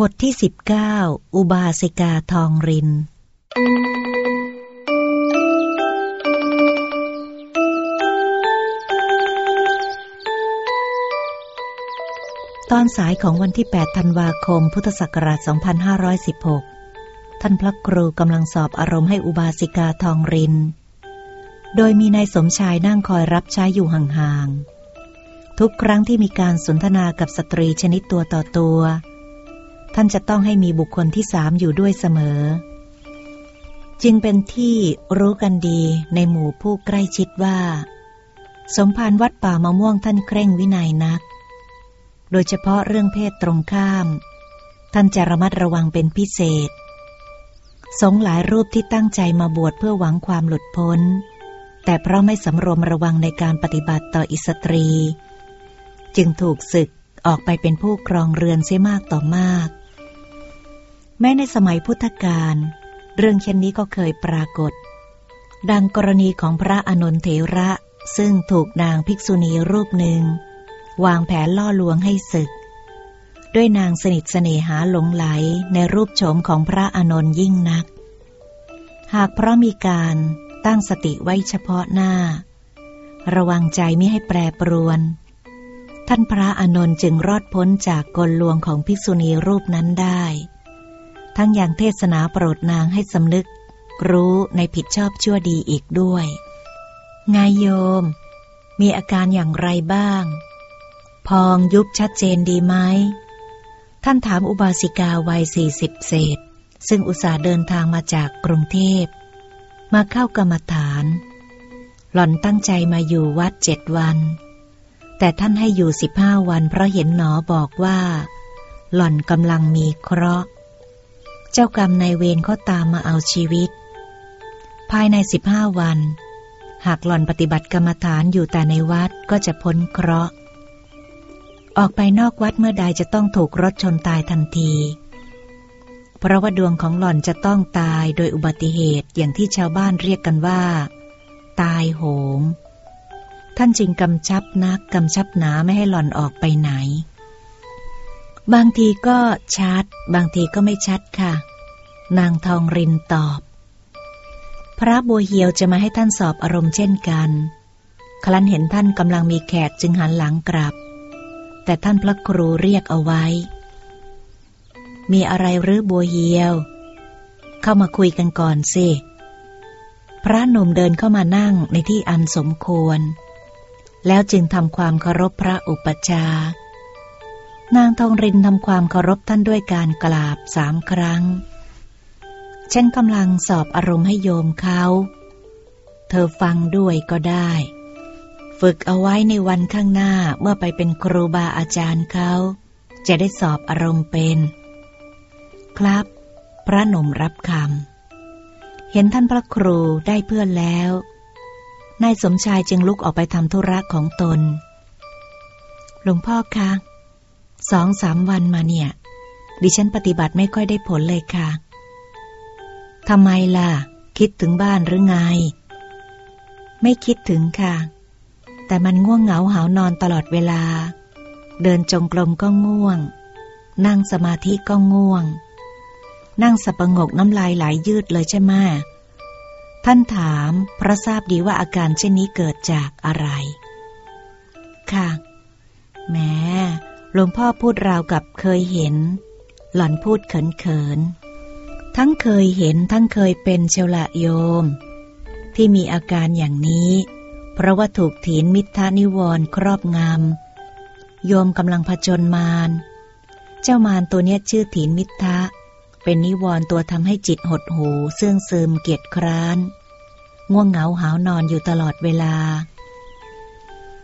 บทที่สิบเก้าอุบาสิกาทองริน ตอนสายของวันที่ 8 ธันวาคม พุทธศักราช 2516 ท่านพระครูกำลังสอบอารมณ์ให้อุบาสิกาทองริน โดยมีนายสมชายนั่งคอยรับใช้อยู่ห่างๆ ทุกครั้งที่มีการสนทนากับสตรีชนิดตัวต่อตัว ท่านจะต้องให้มีบุคคลที่สามอยู่ด้วยเสมอ จึงเป็นที่รู้กันดีในหมู่ผู้ใกล้ชิดว่า สมภารวัดป่ามะม่วงท่านเคร่งวินัยนัก โดยเฉพาะเรื่องเพศตรงข้าม ท่านจะระมัดระวังเป็นพิเศษ สงหลายรูปที่ตั้งใจมาบวชเพื่อหวังความหลุดพ้น แต่เพราะไม่สำรวมระวังในการปฏิบัติต่ออิสตรี จึงถูกศึกออกไปเป็นผู้ครองเรือนเสียมากต่อมาก แม้ในสมัยพุทธกาลเรื่องเช่นนี้ก็เคยปรากฏ ดังกรณีของพระอนนทเถระ ซึ่งถูกนางภิกษุณีรูปหนึ่ง วางแผนล่อลวงให้ศึก ด้วยนางสนิทเสน่หาหลงไหลในรูปโฉมของพระอนนท์ยิ่งนัก หากเพราะมีการตั้งสติไว้เฉพาะหน้า ระวังใจไม่ให้แปรปรวน ท่านพระอนนท์จึงรอดพ้นจากกลลวงของภิกษุณีรูปนั้นได้ ทั้งอย่างเทศนาโปรดนางให้สำนึก รู้ในผิดชอบชั่วดีอีกด้วย ไงโยม มีอาการอย่างไรบ้าง พองยุบชัดเจนดีไหม ท่านถามอุบาสิกาวัยสี่สิบเศษ ซึ่งอุตส่าห์เดินทางมาจากกรุงเทพ มาเข้ากรรมฐาน หล่อนตั้งใจมาอยู่วัดเจ็ดวัน แต่ท่านให้อยู่สิบห้าวันเพราะเห็นหนอบอกว่า หล่อนกำลังมีเคราะห์ เจ้ากรรมนายเวรเขาตามมาเอาชีวิต ภายในสิบห้าวัน หากหล่อนปฏิบัติกรรมฐานอยู่แต่ในวัดก็จะพ้นเคราะห์ ออกไปนอกวัดเมื่อใดจะต้องถูกรถชนตายทันที เพราะว่าดวงของหล่อนจะต้องตายโดยอุบัติเหตุอย่างที่ชาวบ้านเรียกกันว่า ตายโหง ท่านจึงกำชับนักกำชับหนาไม่ให้หล่อนออกไปไหน บางทีก็ชัด บางทีก็ไม่ชัดค่ะ นางทองรินตอบ พระบัวเหียวจะมาให้ท่านสอบอารมณ์เช่นกัน ครั้นเห็นท่านกำลังมีแขกจึงหันหลังกลับ แต่ท่านพระครูเรียกเอาไว้ มีอะไรหรือบัวเหียว เข้ามาคุยกันก่อนสิ พระหนุ่มเดินเข้ามานั่งในที่อันสมควร แล้วจึงทำความเคารพพระอุปชา นางทองรินทำความเคารพท่านด้วยการกราบสามครั้ง ฉันกำลังสอบอารมณ์ให้โยมเขา เธอฟังด้วยก็ได้ ฝึกเอาไว้ในวันข้างหน้าเมื่อไปเป็นครูบาอาจารย์เขา จะได้สอบอารมณ์เป็น ครับ พระหนุ่มรับคำ เห็นท่านพระครูได้เพื่อนแล้ว นายสมชายจึงลุกออกไปทำธุระของตน หลวงพ่อคะ สองสามวันมาเนี่ย ดิฉันปฏิบัติไม่ค่อยได้ผลเลยค่ะทำไมล่ะ คิดถึงบ้านหรือไง ไม่คิดถึงค่ะ แต่มันง่วงเหงาหานอนตลอดเวลา เดินจงกรมก็ง่วง นั่งสมาธิก็ง่วง นั่งสับปงกน้ำลายไหลยยืดเลยใช่ไหมท่านถามเพราะทราบดีว่าอาการเช่นนี้เกิดจากอะไร ค่ะแม้ หลวงพ่อพูดราวกับเคยเห็น หล่อนพูดเขินๆทั้งเคยเห็นทั้งเคยเป็นเชละโยม ที่มีอาการอย่างนี้ เพราะว่าถูกถีนมิทานิวรครอบงำโยมกำลังผจญมาร เจ้ามารตัวเนี้ยชื่อถีนมิทะเป็นนิวรตัวทำให้จิตหดหูเสื่องซึมเกียจคร้าน ง่วงเหงาหาวนอนอยู่ตลอดเวลา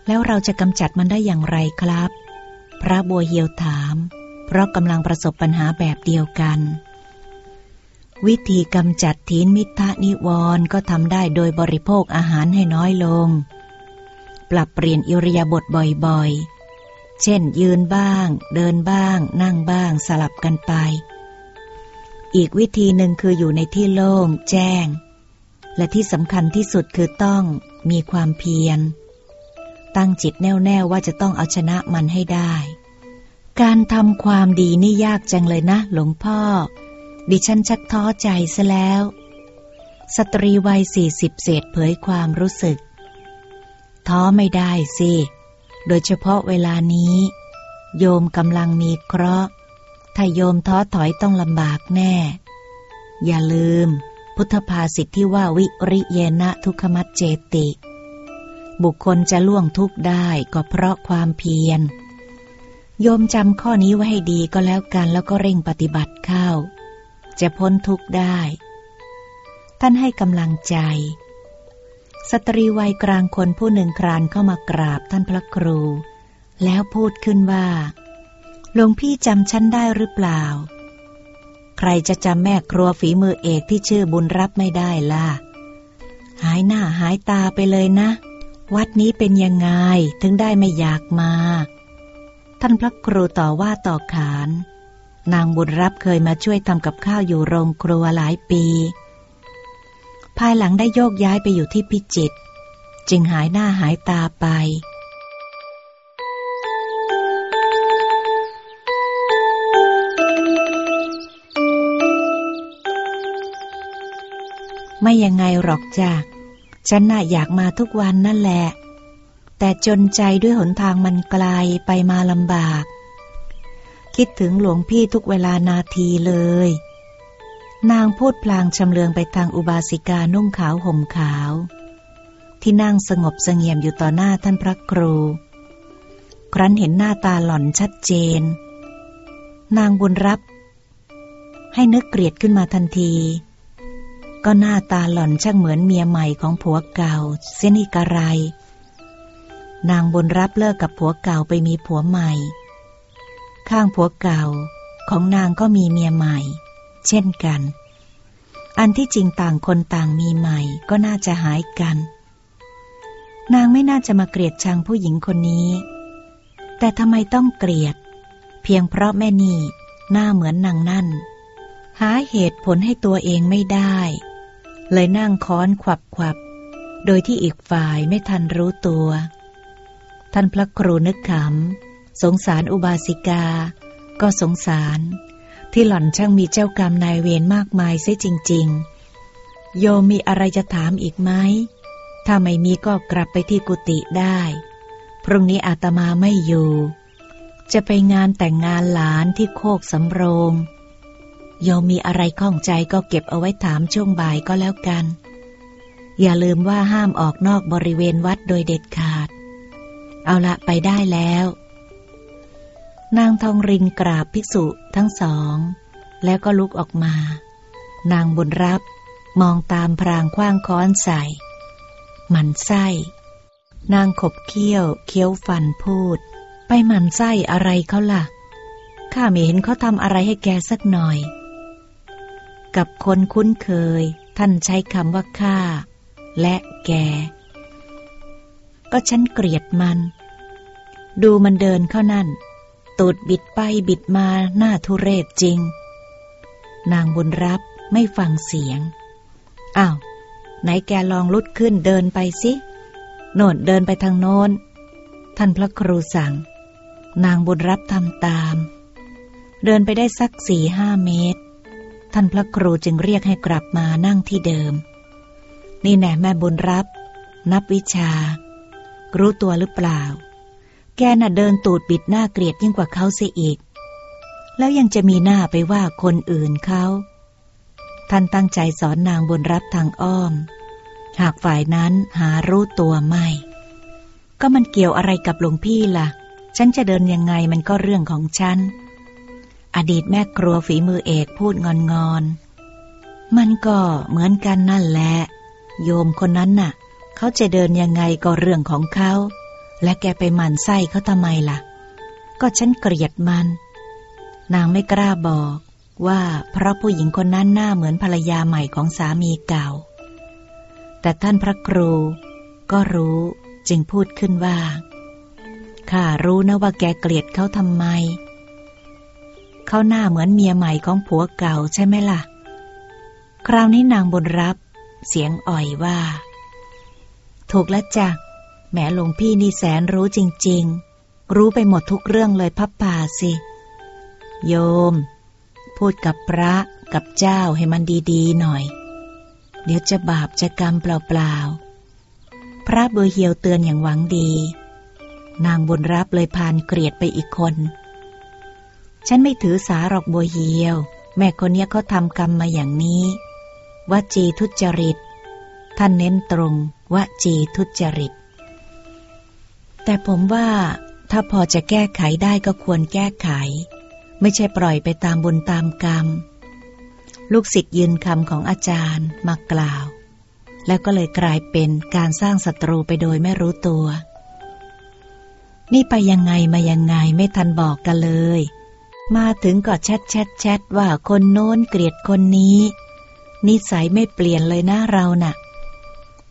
แล้วเราจะกำจัดมันได้อย่างไรครับ พระบัวเหียวถาม เพราะกำลังประสบปัญหาแบบเดียวกัน วิธีกำจัดทีนมิทะนิวรณ์ก็ทำได้โดยบริโภคอาหารให้น้อยลง ปรับเปลี่ยนอิริยาบถบ่อยๆ เช่น ยืนบ้าง เดินบ้าง นั่งบ้างสลับกันไป อีกวิธีหนึ่งคืออยู่ในที่โล่งแจ้ง และที่สำคัญที่สุดคือต้องมีความเพียร ตั้งจิตแน่วแน่ว่าจะต้องเอาชนะมันให้ได้ การทำความดีนี่ยากจังเลยนะ หลวงพ่อ ดิฉันชักท้อใจซะแล้ว สตรีวัยสี่สิบเศษเผยความรู้สึก ท้อไม่ได้สิ โดยเฉพาะเวลานี้ โยมกำลังมีเคราะห์ถ้าโยมท้อถอยต้องลำบากแน่ อย่าลืม พุทธภาษิตที่ว่าวิริเยนะทุกขมัจเจติ บุคคลจะล่วงทุกข์ได้ก็เพราะความเพียร โยมจำข้อนี้ไว้ให้ดีก็แล้วกันแล้วก็เร่งปฏิบัติเข้า จะพ้นทุกข์ได้ ท่านให้กำลังใจ สตรีวัยกลางคนผู้หนึ่งครานเข้ามากราบท่านพระครู แล้วพูดขึ้นว่าหลวงพี่จำฉันได้หรือเปล่า ใครจะจำแม่ครัวฝีมือเอกที่ชื่อบุญรับไม่ได้ล่ะ หายหน้าหายตาไปเลยนะ วัดนี้เป็นยังไงถึงได้ไม่อยากมา ท่านพระครูต่อว่าต่อขาน นางบุญรับเคยมาช่วยทำกับข้าวอยู่โรงครัวหลายปี ภายหลังได้โยกย้ายไปอยู่ที่พิจิตรจึงหายหน้าหายตาไปไม่ยังไงหรอกจ้ะ ฉันน่ะอยากมาทุกวันนั่นแหละ แต่จนใจด้วยหนทางมันไกลไปมาลำบาก คิดถึงหลวงพี่ทุกเวลานาทีเลย นางพูดพลางชำเลืองไปทางอุบาสิกานุ่งขาวห่มขาว ที่นั่งสงบเสงี่ยมอยู่ต่อหน้าท่านพระครู ครั้นเห็นหน้าตาหล่อนชัดเจน นางบุญรับ ให้นึกเกลียดขึ้นมาทันที ก็หน้าตาหล่อนช่างเหมือนเมียใหม่ของผัวเก่าเสนิกระไร นางบุญรับเลิกกับผัวเก่าไปมีผัวใหม่ ข้างผัวเก่าของนางก็มีเมียใหม่ เช่นกัน อันที่จริงต่างคนต่างมีใหม่ก็น่าจะหายกัน นางไม่น่าจะมาเกลียดชังผู้หญิงคนนี้ แต่ทำไมต้องเกลียด เพียงเพราะแม่นี่หน้าเหมือนนางนั่นหาเหตุผลให้ตัวเองไม่ได้ เลยนั่งค้อนขวับขวับ โดยที่อีกฝ่ายไม่ทันรู้ตัว ท่านพระครูนึกขำ สงสารอุบาสิกา ก็สงสาร ที่หล่อนช่างมีเจ้ากรรมนายเวรมากมายเสียจริง ๆ โยมมีอะไรจะถามอีกไหม ถ้าไม่มีก็กลับไปที่กุฏิได้ พรุ่งนี้อาตมาไม่อยู่ จะไปงานแต่งงานหลานที่โคกสำโรง โยมมีอะไรข้องใจก็เก็บเอาไว้ถามช่วงบ่ายก็แล้วกัน อย่าลืมว่าห้ามออกนอกบริเวณวัดโดยเด็ดขาด เอาละไปได้แล้ว นางทองรินกราบภิกษุทั้งสอง แล้วก็ลุกออกมา นางบุญรับมองตามพรางคว้างค้อนใส่หมันไส้ นางขบเคี้ยว เคี้ยวฟันพูด ไปหมันไส้อะไรเขาล่ะ ข้าไม่เห็นเขาทำอะไรให้แกสักหน่อย กับคนคุ้นเคย ท่านใช้คำว่าข้าและแก ก็ฉันเกลียดมัน ดูมันเดินเข้านั่น ตูดบิดไปบิดมาหน้าทุเรศจริง นางบุญรับไม่ฟังเสียง อ้าว ไหนแกลองลุดขึ้นเดินไปสิ โน่นเดินไปทางโน้น ท่านพระครูสั่ง นางบุญรับทำตาม เดินไปได้สักสี่ห้าเมตร ท่านพระครูจึงเรียกให้กลับมานั่งที่เดิม นี่แน่แม่บุญรับ นับวิชา รู้ตัวหรือเปล่า แกน่ะเดินตูดบิดหน้าเกลียดยิ่งกว่าเขาเสียอีก แล้วยังจะมีหน้าไปว่าคนอื่นเขา ท่านตั้งใจสอนนางบุญรับทางอ้อม หากฝ่ายนั้นหารู้ตัวไม่ ก็มันเกี่ยวอะไรกับหลวงพี่ล่ะ ฉันจะเดินยังไงมันก็เรื่องของฉัน อดีตแม่ครัวฝีมือเอกพูดงอนงอน มันก็เหมือนกันนั่นแหละ โยมคนนั้นน่ะ เขาจะเดินยังไงก็เรื่องของเขา และแกไปหมั่นไส้เขาทำไมล่ะ ก็ฉันเกลียดมัน นางไม่กล้าบอกว่าเพราะผู้หญิงคนนั้นหน้าเหมือนภรรยาใหม่ของสามีเก่า แต่ท่านพระครูก็รู้จึงพูดขึ้นว่าข้ารู้นะว่าแกเกลียดเขาทำไม เขาหน้าเหมือนเมียใหม่ของผัวเก่าใช่ไหมล่ะ คราวนี้นางบุญรับ เสียงอ่อยว่า ถูกแล้วจ้ะแหมหลวงพี่นี่แสนรู้จริง ๆ รู้ไปหมดทุกเรื่องเลยพับป่าสิ โยม พูดกับพระกับเจ้าให้มันดีๆหน่อย เดี๋ยวจะบาปจะกรรมเปล่าๆ พระเบอร์เฮียวเตือนอย่างหวังดี นางบุญรับเลยพานเกลียดไปอีกคน ฉันไม่ถือสาหรอกบัวเฮียว แม่คนเนี้เขาทำกรรมมาอย่างนี้วจีทุจริต ท่านเน้นตรงวจีทุจริต แต่ผมว่าถ้าพอจะแก้ไขได้ก็ควรแก้ไข ไม่ใช่ปล่อยไปตามบุญตามกรรม ลูกศิษย์ยืนคำของอาจารย์มากล่าว แล้วก็เลยกลายเป็นการสร้างศัตรูไปโดยไม่รู้ตัว นี่ไปยังไงมายังไงไม่ทันบอกกันเลย มาถึงก็แชทแชทแชทว่าคนโน้นเกลียดคนนี้ นิสัยไม่เปลี่ยนเลยนะเรานะ่ะ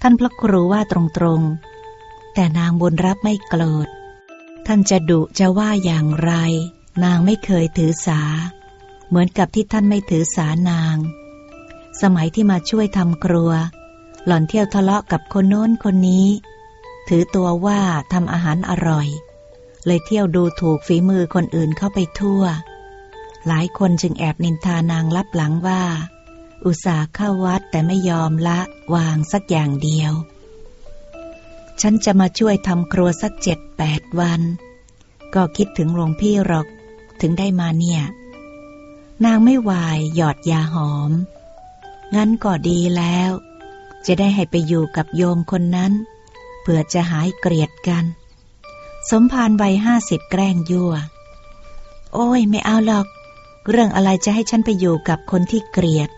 ท่านพระครูว่าตรงๆ แต่นางบุญรับไม่โกรธ ท่านจะดุจะว่าอย่างไร นางไม่เคยถือสา เหมือนกับที่ท่านไม่ถือสานาง สมัยที่มาช่วยทำครัว หล่อนเที่ยวทะเลาะกับคนโน้นคนนี้ ถือตัวว่าทำอาหารอร่อย เลยเที่ยวดูถูกฝีมือคนอื่นเข้าไปทั่ว หลายคนจึงแอบนินทานางลับหลังว่า อุตส่าห์เข้าวัดแต่ไม่ยอมละวางสักอย่างเดียว ฉันจะมาช่วยทำครัวสักเจ็ดแปดวัน ก็คิดถึงหลวงพี่หรอกถึงได้มาเนี่ย นางไม่วายหยอดยาหอม งั้นก็ดีแล้ว จะได้ให้ไปอยู่กับโยมคนนั้นเพื่อจะหายเกลียดกัน สมภารใบห้าสิบแกล้งยั่ว โอ้ยไม่เอาหรอก เรื่องอะไรจะให้ฉันไปอยู่กับคนที่เกลียด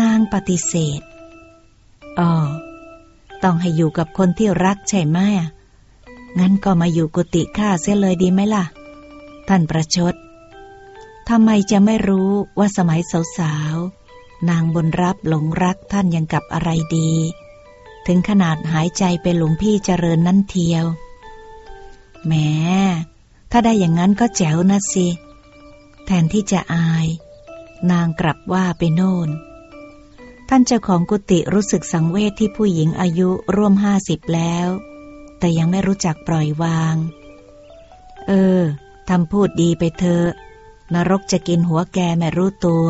นางปฏิเสธอ๋อต้องให้อยู่กับคนที่รักใช่ไหมงั้นก็มาอยู่กุฏิข้าเสียเลยดีไหมล่ะ ท่านประชดทำไมจะไม่รู้ว่าสมัยสาวๆ นางบนรับหลงรักท่านยังกับอะไรดี ถึงขนาดหายใจเป็นหลวงพี่เจริญนั่นเทียว แหม ถ้าได้อย่างนั้นก็แจ๋วนะสิ แทนที่จะอาย นางกลับว่าไปโน่น ท่านเจ้าของกุฏิรู้สึกสังเวชที่ผู้หญิงอายุร่วมห้าสิบแล้ว แต่ยังไม่รู้จักปล่อยวาง เออ ทำพูดดีไปเถอะ นรกจะกินหัวแกไม่รู้ตัว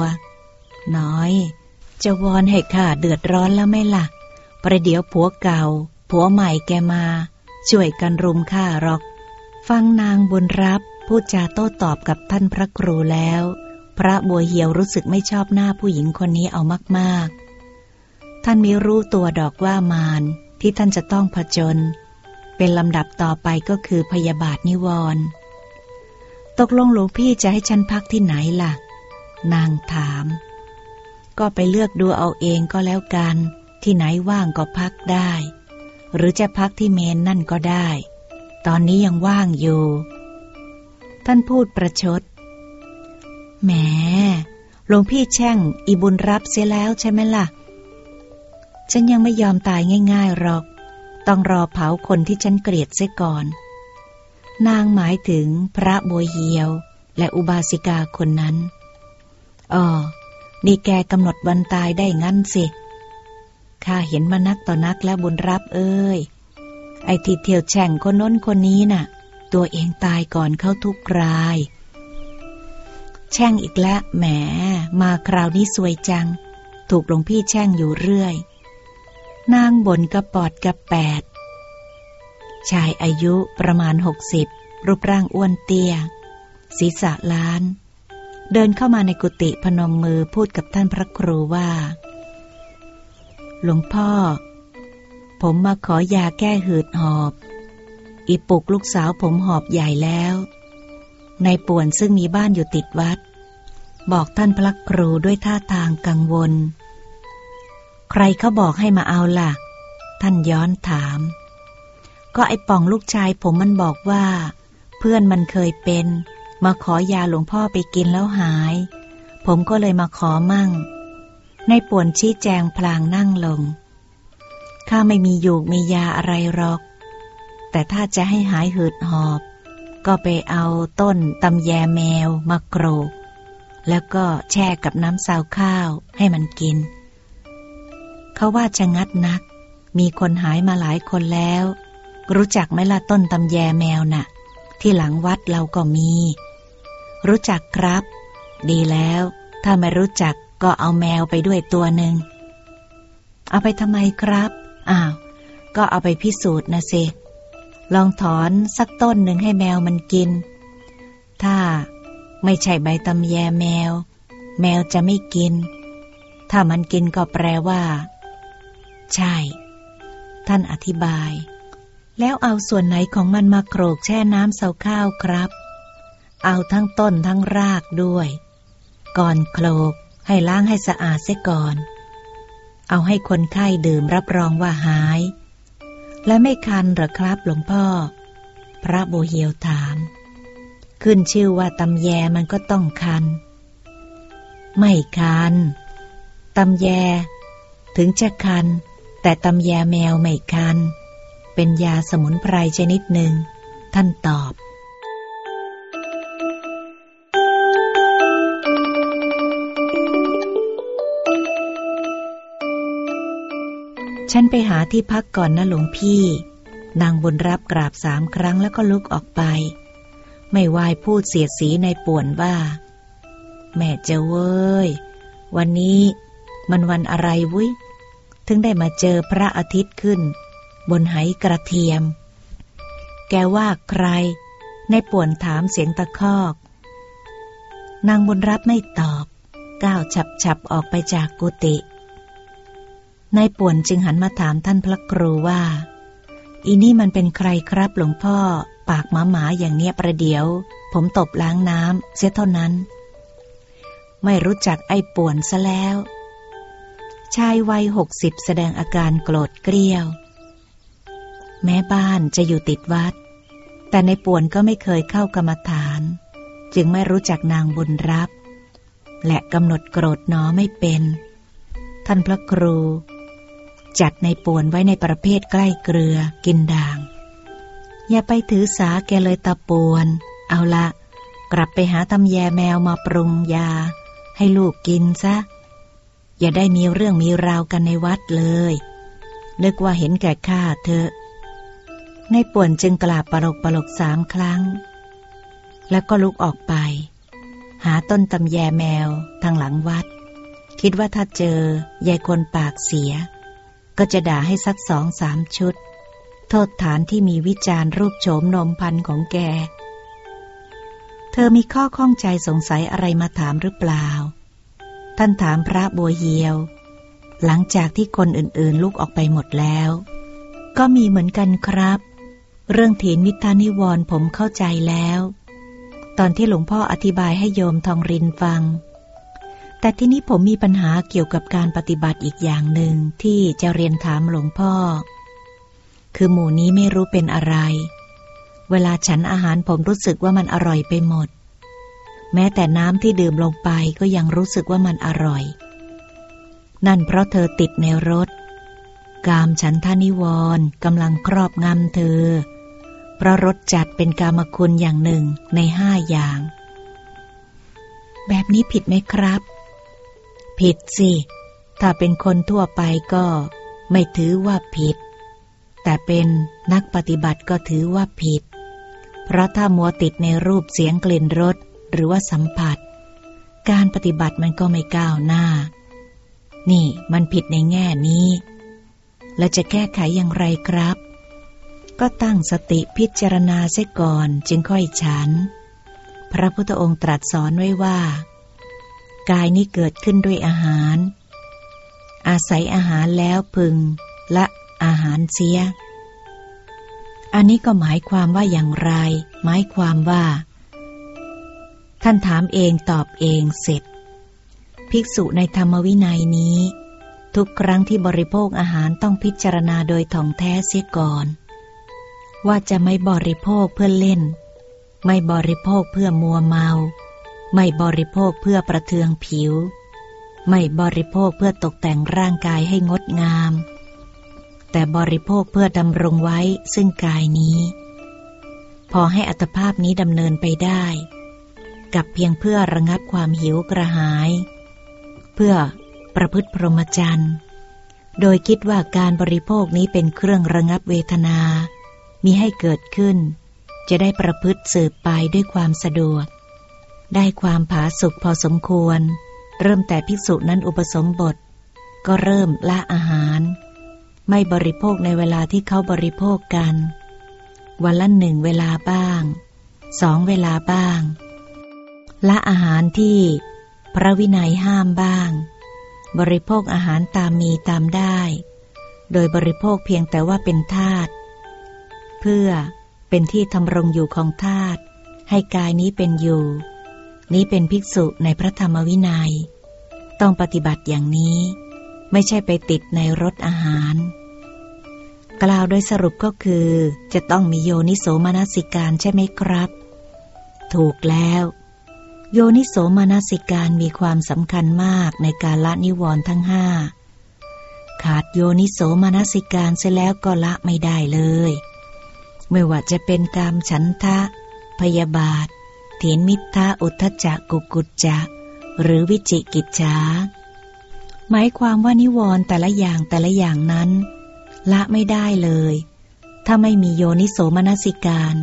น้อย จะวอนให้ข้าเดือดร้อนแล้วไม่ละ่ะ ประเดี๋ยวผัวเก่า ผัวใหม่แกมา ช่วยกันรุมฆ่าหรอก ฟังนางบุญรับพูดจาโต้ตอบกับท่านพระครูแล้ว พระบัวเหียวรู้สึกไม่ชอบหน้าผู้หญิงคนนี้เอามากๆ ท่านมิรู้ตัวดอกว่ามารที่ท่านจะต้องผจญเป็นลำดับต่อไปก็คือพยาบาทนิวรณ์ตกลงหลวงพี่จะให้ฉันพักที่ไหนล่ะ นางถาม ก็ไปเลือกดูเอาเองก็แล้วกัน ที่ไหนว่างก็พักได้ หรือจะพักที่เมนนั่นก็ได้ ตอนนี้ยังว่างอยู่ ท่านพูดประชด แหม หลวงพี่แช่ง อีบุญรับเสียแล้วใช่ไหมล่ะ ฉันยังไม่ยอมตายง่ายๆหรอก ต้องรอเผาคนที่ฉันเกลียดเสียก่อน นางหมายถึงพระบัวเหียว และอุบาสิกาคนนั้น อ๋อ นี่แกกำหนดวันตายได้งั้นสิ ข้าเห็นมานักต่อนักแล้วบุญรับเอ้ย ไอ้ที่เที่ยวแช่งคนน้นคนนี้น่ะ ตัวเองตายก่อนเข้าทุกราย แช่งอีกแล้วแหม มาคราวนี้สวยจัง ถูกหลวงพี่แช่งอยู่เรื่อย นางบนกระปอดกระแปด ชายอายุประมาณหกสิบรูปร่างอ้วนเตี้ย ศีรษะล้าน เดินเข้ามาในกุฏิพนมมือพูดกับท่านพระครูว่า หลวงพ่อ ผมมาขอยาแก้หืดหอบ อีปุกลูกสาวผมหอบใหญ่แล้ว ในป่วนซึ่งมีบ้านอยู่ติดวัด บอกท่านพระครูด้วยท่าทางกังวล ใครเขาบอกให้มาเอาล่ะ ท่านย้อนถาม ก็ไอ้ป่องลูกชายผมมันบอกว่า เพื่อนมันเคยเป็น มาขอยาหลวงพ่อไปกินแล้วหาย ผมก็เลยมาขอมั่ง ในป่วนชี้แจงพลางนั่งลง ข้าไม่มียู่มียาอะไรหรอก แต่ถ้าจะให้หายหืดหอบ ก็ไปเอาต้นตำแยแมวมาโกรก แล้วก็แช่กับน้ำซาวข้าวให้มันกิน เขาว่าชะงัดนัก มีคนหายมาหลายคนแล้ว รู้จักไหมล่ะต้นตำแยแมวนะ่ะ ที่หลังวัดเราก็มี รู้จักครับ ดีแล้ว ถ้าไม่รู้จักก็เอาแมวไปด้วยตัวหนึ่งเอาไปทำไมครับ อ้าว ก็เอาไปพิสูจน์นะสิลองถอนสักต้นหนึ่งให้แมวมันกิน ถ้าไม่ใช่ใบตำแยแมว แมวจะไม่กิน ถ้ามันกินก็แปลว่า ใช่ ท่านอธิบาย แล้วเอาส่วนไหนของมันมาโขรกแช่น้ำเสาข้าวครับ เอาทั้งต้นทั้งรากด้วย ก่อนโขลกให้ล้างให้สะอาดเสียก่อน เอาให้คนไข้ดื่มรับรองว่าหาย และไม่คันหรอครับหลวงพ่อ พระโบเฮียวถาม ขึ้นชื่อว่าตำแยมันก็ต้องคัน ไม่คันตำแย ถึงจะคัน แต่ตำแยแมวไม่คัน เป็นยาสมุนไพรชนิดหนึ่ง ท่านตอบ ฉันไปหาที่พักก่อนนะหลวงพี่ นางบุญรับกราบสามครั้งแล้วก็ลุกออกไป ไม่วายพูดเสียดสีในป่วนว่า แม่เจ้าเว้ย วันนี้มันวันอะไรวุ้ย ถึงได้มาเจอพระอาทิตย์ขึ้น บนไหกระเทียม แกว่าใคร ในป่วนถามเสียงตะคอก นางบุญรับไม่ตอบ ก้าวฉับฉับออกไปจากกุฏิ นายป่วนจึงหันมาถามท่านพระครูว่า อีนี่มันเป็นใครครับหลวงพ่อ ปากหมาหมาอย่างเนี้ยประเดี๋ยว ผมตบล้างน้ำเสียเท่านั้น ไม่รู้จักไอ้ป่วนซะแล้ว ชายวัยหกสิบแสดงอาการโกรธเกรี้ยว แม้บ้านจะอยู่ติดวัด แต่ในป่วนก็ไม่เคยเข้ากรรมฐาน จึงไม่รู้จักนางบุญรับ และกำหนดโกรธน้อไม่เป็นท่านพระครู จัดในป่วนไว้ในประเภทใกล้เกลือกินด่าง อย่าไปถือสาแกเลยตะปวน เอาละ กลับไปหาตำแยแมวมาปรุงยา ให้ลูกกินซะ อย่าได้มีเรื่องมีราวกันในวัดเลย นึกว่าเห็นแก่ข้าเธอในป่วนจึงกราบปลกปลกสามครั้ง แล้วก็ลุกออกไป หาต้นตำแยแมวทางหลังวัด คิดว่าถ้าเจอยายคนปากเสีย ก็จะด่าให้สักสองสามชุด โทษฐานที่มีวิจารณ์รูปโฉมนมพันของแก เธอมีข้อข้องใจสงสัยอะไรมาถามหรือเปล่า ท่านถามพระบัวเหียว หลังจากที่คนอื่นๆลุกออกไปหมดแล้ว ก็มีเหมือนกันครับ เรื่องถีนมิตานิวรผมเข้าใจแล้ว ตอนที่หลวงพ่ออธิบายให้โยมทองรินฟัง แต่ที่นี้ผมมีปัญหาเกี่ยวกับการปฏิบัติอีกอย่างหนึ่งที่จะเรียนถามหลวงพ่อ คือหมูนี้ไม่รู้เป็นอะไร เวลาฉันอาหารผมรู้สึกว่ามันอร่อยไปหมด แม้แต่น้ำที่ดื่มลงไปก็ยังรู้สึกว่ามันอร่อย นั่นเพราะเธอติดในรถกามฉันทานิวรกำลังครอบงำเธอ เพราะรถจัดเป็นกามคุณอย่างหนึ่งในห้าอย่าง แบบนี้ผิดไหมครับ ผิดสิ ถ้าเป็นคนทั่วไปก็ไม่ถือว่าผิด แต่เป็นนักปฏิบัติก็ถือว่าผิด เพราะถ้ามัวติดในรูปเสียงกลิ่นรสหรือว่าสัมผัส การปฏิบัติมันก็ไม่ก้าวหน้า นี่มันผิดในแง่นี้ แล้วจะแก้ไขอย่างไรครับ ก็ตั้งสติพิจารณาเสียก่อนจึงค่อยฉัน พระพุทธองค์ตรัสสอนไว้ว่า กายนี้เกิดขึ้นด้วยอาหาร อาศัยอาหารแล้วพึงละอาหารเสีย อันนี้ก็หมายความว่าอย่างไร หมายความว่า ท่านถามเองตอบเองเสร็จ ภิกษุในธรรมวินัยนี้ ทุกครั้งที่บริโภคอาหารต้องพิจารณาโดยถ่องแท้เสียก่อน ว่าจะไม่บริโภคเพื่อเล่น ไม่บริโภคเพื่อมัวเมา ไม่บริโภคเพื่อประเทืองผิว ไม่บริโภคเพื่อตกแต่งร่างกายให้งดงาม แต่บริโภคเพื่อดำรงไว้ซึ่งกายนี้ พอให้อัตภาพนี้ดำเนินไปได้ กับเพียงเพื่อระงับความหิวกระหาย เพื่อประพฤติพรหมจรรย์ โดยคิดว่าการบริโภคนี้เป็นเครื่องระงับเวทนา มีให้เกิดขึ้น จะได้ประพฤติสืบไปด้วยความสะดวก ได้ความผาสุกพอสมควร เริ่มแต่ภิกษุนั้นอุปสมบท ก็เริ่มละอาหาร ไม่บริโภคในเวลาที่เขาบริโภคกัน วันละหนึ่งเวลาบ้าง สองเวลาบ้าง ละอาหารที่พระวินัยห้ามบ้าง บริโภคอาหารตามมีตามได้ โดยบริโภคเพียงแต่ว่าเป็นธาตุเพื่อเป็นที่ทำรงอยู่ของธาตุให้กายนี้เป็นอยู่ นี้เป็นภิกษุในพระธรรมวินยัย ต้องปฏิบัติอย่างนี้ ไม่ใช่ไปติดในรสอาหาร กล่าวโดยสรุปก็คือ จะต้องมีโยนิโสมนสิการใช่ไหมครับ ถูกแล้ว โยนิโสมนสิการมีความสำคัญมากในการละนิวรณ์ทั้งห้าขาดโยนิโสมนสิการเสียแล้วก็ละไม่ได้เลย ไม่ว่าจะเป็นกามฉันทะ พยาบาท ถีนมิทะอุทจักกุกุจจะหรือวิจิกิจฉาหมายความว่านิวรณ์แต่ละอย่างแต่ละอย่างนั้น ละไม่ได้เลย ถ้าไม่มีโยนิโสมนสิการ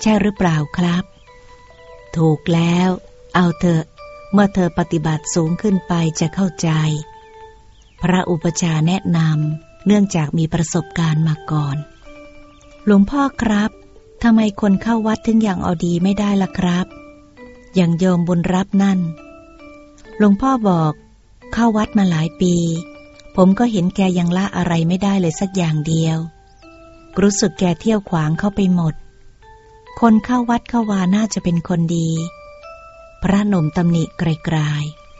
ใช่หรือเปล่าครับ ถูกแล้ว เอาเถอะ เมื่อเธอปฏิบัติสูงขึ้นไปจะเข้าใจ พระอุปชาแนะนำเนื่องจากมีประสบการณ์มาก่อน หลวงพ่อครับ ทำไมคนเข้าวัดถึงอย่างเอาดีไม่ได้ล่ะครับ อย่างโยมบุญรับนั่น หลวงพ่อบอก เข้าวัดมาหลายปี ผมก็เห็นแกยังละอะไรไม่ได้เลยสักอย่างเดียว รู้สึกแกเที่ยวขวางเข้าไปหมด คนเข้าวัดเข้าวาน่าจะเป็นคนดี พระหนุ่มตำหนิไกล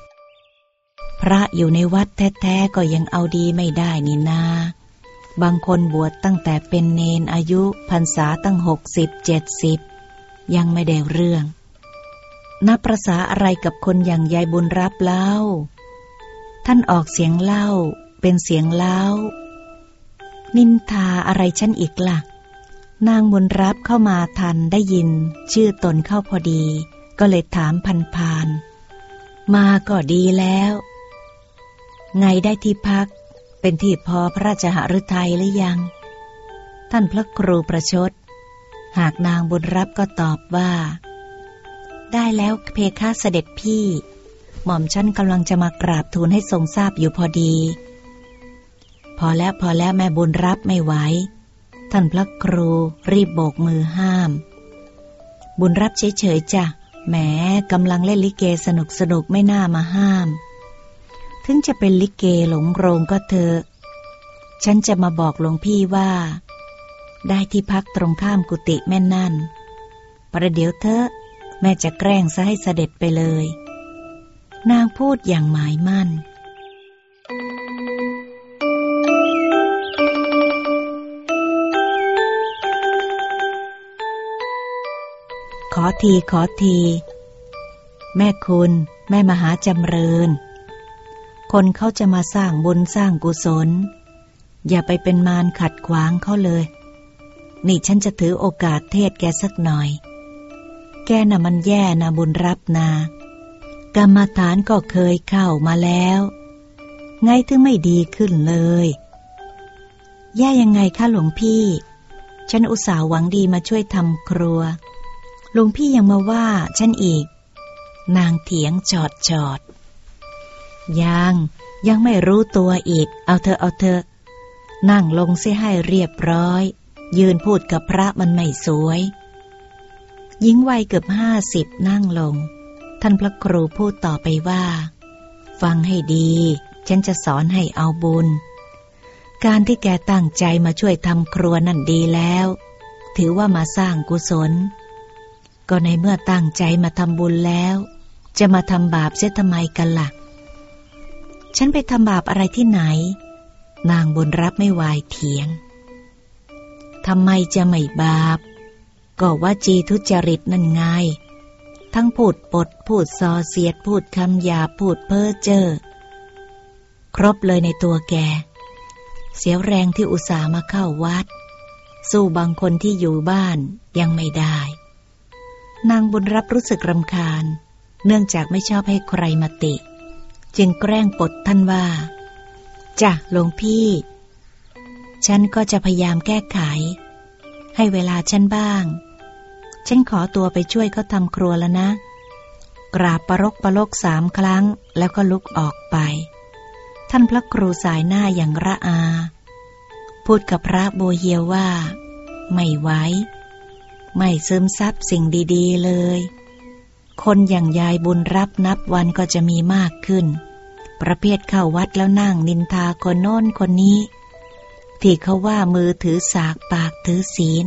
ๆพระอยู่ในวัดแท้ๆก็ยังเอาดีไม่ได้นี่นา บางคนบวชตั้งแต่เป็นเนนอายุพรรษาตั้งหกสิบเจ็ดสิบยังไม่ได้เรื่อง นับประษาอะไรกับคนอย่างยายบุญรับเล่า ท่านออกเสียงเล่า เป็นเสียงเล่า นินทาอะไรฉันอีกละ่ะ นางบุญรับเข้ามาทันได้ยิน ชื่อตนเข้าพอดี ก็เลยถามพันพาน มาก็ดีแล้ว ไงได้ที่พัก เป็นที่พอพระราชหฤทัยหรือยัง ท่านพระครูประชด หากนางบุญรับก็ตอบว่า ได้แล้วเพคะเสด็จพี่ หม่อมฉันกำลังจะมากราบทูลให้ทรงทราบอยู่พอดี พอแล้วพอแล้วแม่บุญรับไม่ไหว ท่านพระครูรีบโบกมือห้าม บุญรับเฉยๆจ้ะแหมกำลังเล่นลิเกสนุกสนุกไม่น่ามาห้าม ถึงจะเป็นลิเกหลงโรงก็เถอะ ฉันจะมาบอกหลวงพี่ว่า ได้ที่พักตรงข้ามกุฏิแม่นั่น ประเดี๋ยวเถอะแม่จะแกล้งซะให้เสด็จไปเลย นางพูดอย่างหมายมั่น ขอทีขอที แม่คุณ แม่มหาจำเริญ คนเขาจะมาสร้างบุญสร้างกุศล อย่าไปเป็นมารขัดขวางเขาเลย นี่ฉันจะถือโอกาสเทศแกสักหน่อย แกน่ะมันแย่นะบุญรับนา กรรมฐานก็เคยเข้ามาแล้ว ไงถึงไม่ดีขึ้นเลย แย่ยังไงคะหลวงพี่ ฉันอุตส่าห์หวังดีมาช่วยทำครัว หลวงพี่ยังมาว่าฉันอีก นางเถียงจอดจอด ยังยังไม่รู้ตัวอีก เอาเธอเอาเธอ นั่งลงเสียให้เรียบร้อย ยืนพูดกับพระมันไม่สวย หญิงวัยเกือบห้าสิบนั่งลง ท่านพระครูพูดต่อไปว่า ฟังให้ดี ฉันจะสอนให้เอาบุญ การที่แกตั้งใจมาช่วยทำครัวนั่นดีแล้ว ถือว่ามาสร้างกุศล ก็ในเมื่อตั้งใจมาทำบุญแล้ว จะมาทำบาปเสียทำไมกันละ่ะ ฉันไปทำบาปอะไรที่ไหน นางบุญรับไม่วายเถียงทำไมจะไม่บาป ก็ว่าจีทุจริตนั่นไง ทั้งพูดปด พูดซอเสียด พูดคำหยาพูดเพ้อเจ้อ ครบเลยในตัวแก เสียแรงที่อุตส่าห์มาเข้าวัด สู้บางคนที่อยู่บ้านยังไม่ได้ นางบุญรับรู้สึกรำคาญ เนื่องจากไม่ชอบให้ใครมาติ จึงแกล้งปดท่านว่าจ้ะหลวงพี่ ฉันก็จะพยายามแก้ไข ให้เวลาฉันบ้าง ฉันขอตัวไปช่วยเขาทำครัวแล้วนะ กราบประรกประโลกสามครั้งแล้วก็ลุกออกไป ท่านพระครูสายหน้าอย่างระอา พูดกับพระโบเฮียวว่า ไม่ไหวไม่ซึมซับสิ่งดี ๆ เลย คนอย่างยายบุญรับนับวันก็จะมีมากขึ้น ประเภทเข้าวัดแล้วนั่งนินทาคนโน้นคนนี้ ที่เขาว่ามือถือสากปากถือศีล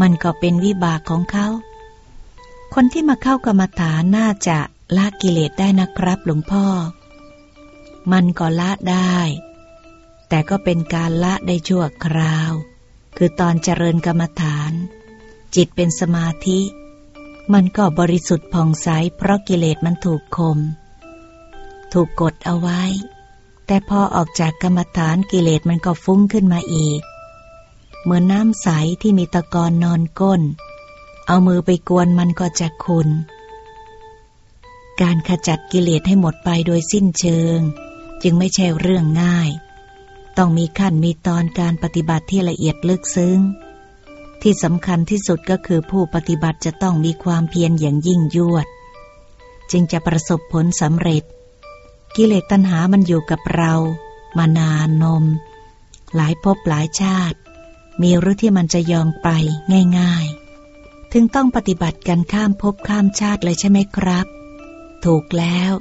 มันก็เป็นวิบากของเขา คนที่มาเข้ากรรมฐานน่าจะละกิเลสได้นะครับหลวงพ่อ มันก็ละได้ แต่ก็เป็นการละได้ชั่วคราว คือตอนเจริญกรรมฐาน จิตเป็นสมาธิ มันก็บริสุทธิ์ผ่องใสเพราะกิเลสมันถูกคม ถูกกดเอาไว้ แต่พอออกจากกรรมฐานกิเลสมันก็ฟุ้งขึ้นมาอีก เหมือนน้ำใสที่มีตะกอนนอนก้น เอามือไปกวนมันก็จะคุณ การขจัดกิเลสให้หมดไปโดยสิ้นเชิง จึงไม่ใช่เรื่องง่าย ต้องมีขั้นมีตอนการปฏิบัติที่ละเอียดลึกซึ้ง ที่สำคัญที่สุดก็คือผู้ปฏิบัติจะต้องมีความเพียรอย่างยิ่งยวด จึงจะประสบผลสำเร็จ กิเลสตัณหามันอยู่กับเรา มานานนม หลายภพหลายชาติ มีรือที่มันจะยอมไปง่าย ๆ ถึงต้องปฏิบัติกันข้ามภพข้ามชาติเลยใช่ไหมครับ ถูกแล้ว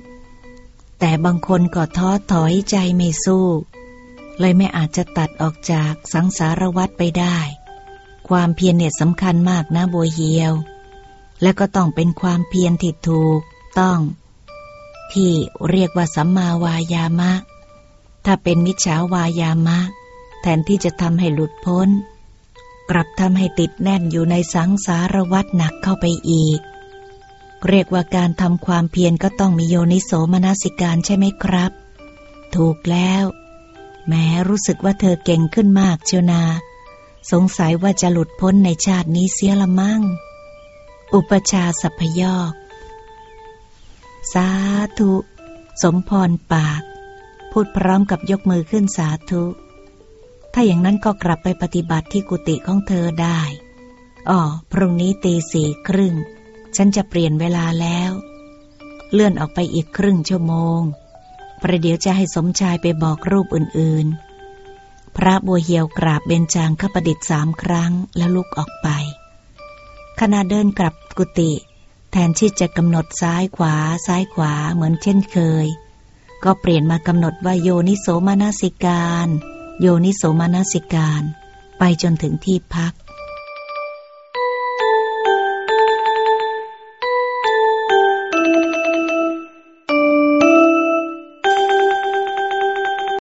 แต่บางคนก็ท้อถอยใจไม่สู้ เลยไม่อาจจะตัดออกจากสังสารวัฏไปได้ ความเพียรเนี่ยสำคัญมากนะบัวเหียว และก็ต้องเป็นความเพียรที่ถูกต้อง ที่เรียกว่าสัมมาวายามะ ถ้าเป็นมิจฉาวายามะ แทนที่จะทำให้หลุดพ้น กลับทำให้ติดแน่นอยู่ในสังสารวัฏหนักเข้าไปอีก เรียกว่าการทำความเพียรก็ต้องมีโยนิโสมนสิการใช่ไหมครับ ถูกแล้วแม้รู้สึกว่าเธอเก่งขึ้นมากเชียวนา สงสัยว่าจะหลุดพ้นในชาตินี้เสียละมั่ง อุปชาสัพยอก สาธุ สมพรปาก พูดพร้อมกับยกมือขึ้นสาธุ ถ้าอย่างนั้นก็กลับไปปฏิบัติที่กุฏิของเธอได้ อ๋อ พรุ่งนี้ตีสี่ครึ่ง ฉันจะเปลี่ยนเวลาแล้ว เลื่อนออกไปอีกครึ่งชั่วโมง ประเดี๋ยวจะให้สมชายไปบอกรูปอื่นๆ พระบัวเหียวกราบเบญจางขประดิษฐ์สามครั้งแล้วลุกออกไป ขณะเดินกลับกุฏิแทนที่จะกำหนดซ้ายขวาซ้ายขวาเหมือนเช่นเคย ก็เปลี่ยนมากำหนดว่าโยนิโสมานสิการ โยนิโสมานสิการ ไปจนถึงที่พัก